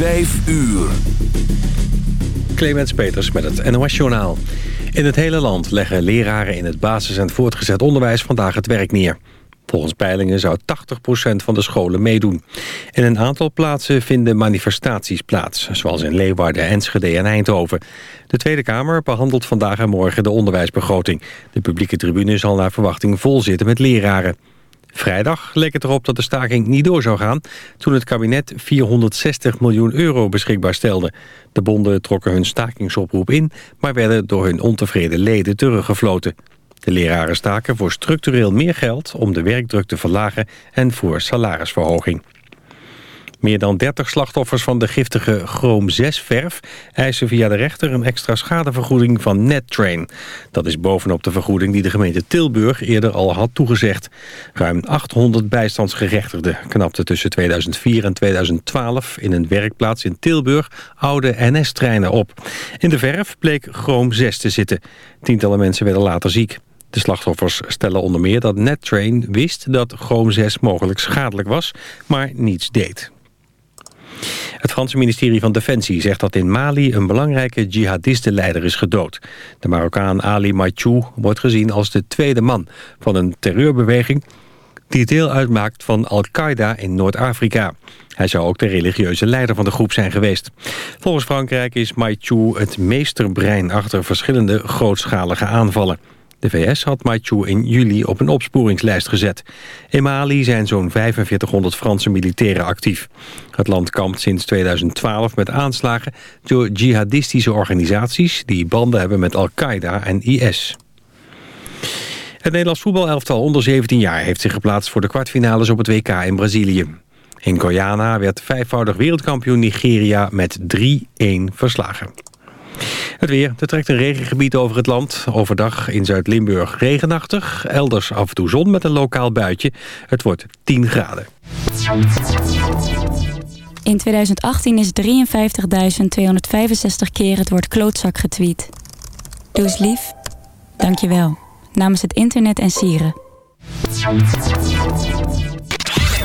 Vijf uur. Clemens Peters met het NOS-journaal. In het hele land leggen leraren in het basis- en voortgezet onderwijs vandaag het werk neer. Volgens peilingen zou 80% van de scholen meedoen. In een aantal plaatsen vinden manifestaties plaats... zoals in Leeuwarden, Enschede en Eindhoven. De Tweede Kamer behandelt vandaag en morgen de onderwijsbegroting. De publieke tribune zal naar verwachting vol zitten met leraren. Vrijdag leek het erop dat de staking niet door zou gaan... toen het kabinet 460 miljoen euro beschikbaar stelde. De bonden trokken hun stakingsoproep in... maar werden door hun ontevreden leden teruggefloten. De leraren staken voor structureel meer geld... om de werkdruk te verlagen en voor salarisverhoging. Meer dan 30 slachtoffers van de giftige chroom-6-verf... eisen via de rechter een extra schadevergoeding van NetTrain. Dat is bovenop de vergoeding die de gemeente Tilburg eerder al had toegezegd. Ruim 800 bijstandsgerechtigden knapten tussen 2004 en 2012... in een werkplaats in Tilburg oude NS-treinen op. In de verf bleek chroom-6 te zitten. Tientallen mensen werden later ziek. De slachtoffers stellen onder meer dat NetTrain wist dat chroom-6 mogelijk schadelijk was, maar niets deed. Het Franse ministerie van Defensie zegt dat in Mali een belangrijke jihadistenleider is gedood. De Marokkaan Ali Maichou wordt gezien als de tweede man van een terreurbeweging die deel uitmaakt van Al-Qaeda in Noord-Afrika. Hij zou ook de religieuze leider van de groep zijn geweest. Volgens Frankrijk is Maichou het meesterbrein achter verschillende grootschalige aanvallen. De VS had Maichu in juli op een opsporingslijst gezet. In Mali zijn zo'n 4500 Franse militairen actief. Het land kampt sinds 2012 met aanslagen door jihadistische organisaties... die banden hebben met Al-Qaeda en IS. Het Nederlands voetbalelftal onder 17 jaar heeft zich geplaatst voor de kwartfinales op het WK in Brazilië. In Guyana werd vijfvoudig wereldkampioen Nigeria met 3-1 verslagen. Het weer. Er trekt een regengebied over het land. Overdag in Zuid-Limburg regenachtig. Elders af en toe zon met een lokaal buitje. Het wordt 10 graden. In 2018 is 53.265 keer het woord klootzak getweet. Doe eens lief. Dank je wel. Namens het internet en sieren.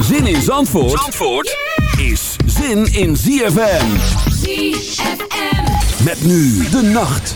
Zin in Zandvoort, Zandvoort is zin in ZFM. ZFM. Met nu de nacht.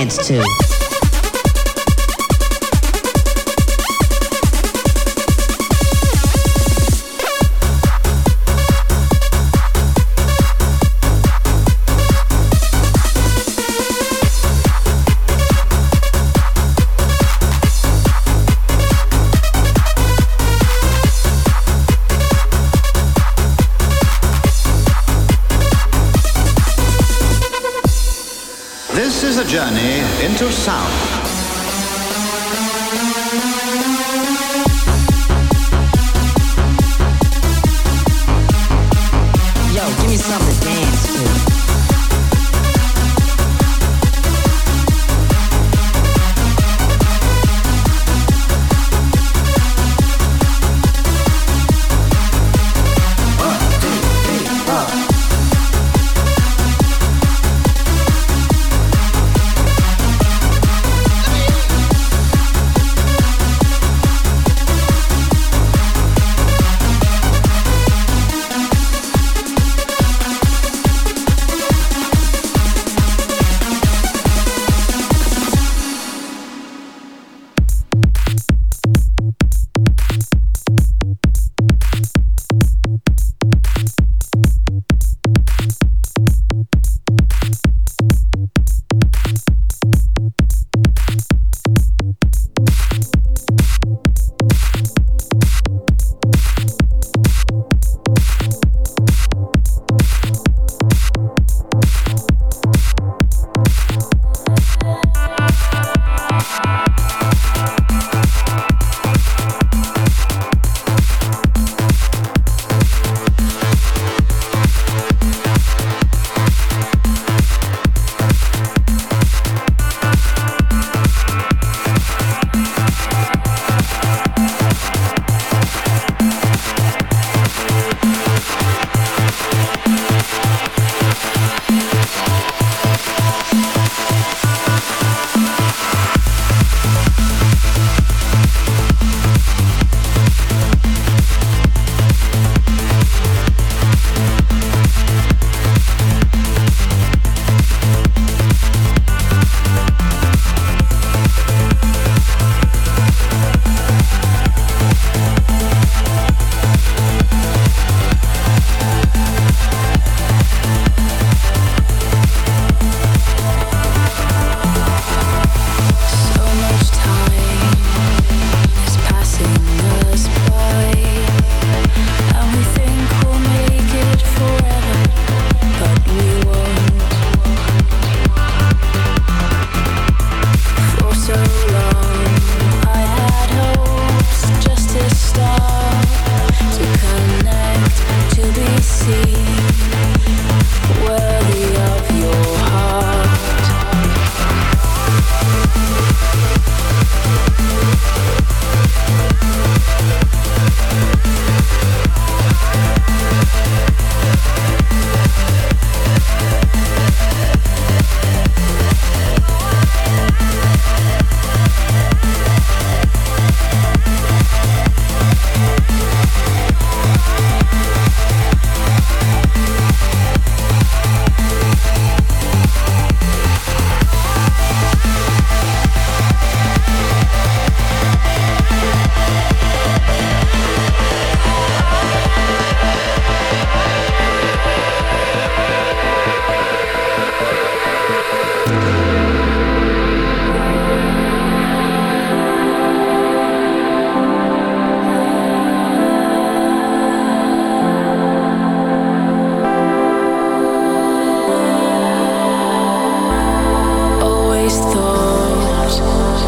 chance to. sound.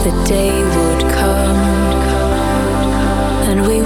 the day would come. And we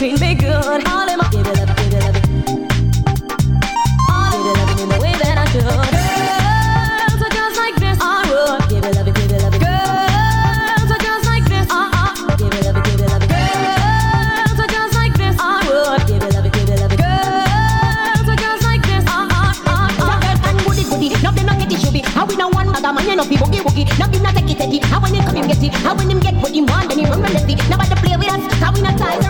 treat me good. All in my give it up, give it up. All give it up in the way that I should. Girls are girls like this uh-uh. are rude. Girls are girls like this uh-uh. are uh, Girls are girls like this uh-uh. are rude. Girls are girls like this are uh, uh, girl and goody goody. Now them not get it chubby. How we now one other man you know be boogie boogie. Now you not take it steady. How when him come him get it. How when him get what him want then he run run lefty. Now about to play with us. How we not tired.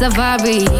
Safari.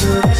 Do you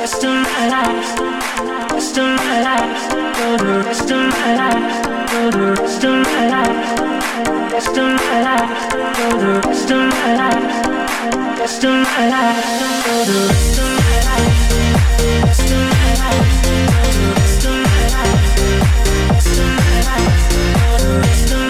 Rest of my life. Rest of my life. For the rest of my life. For the rest of my life. Rest of my life. For the rest of my life. Rest of my life. For the rest of my life. Rest of my life. For the rest of my life. Rest of my life. For the rest of my life.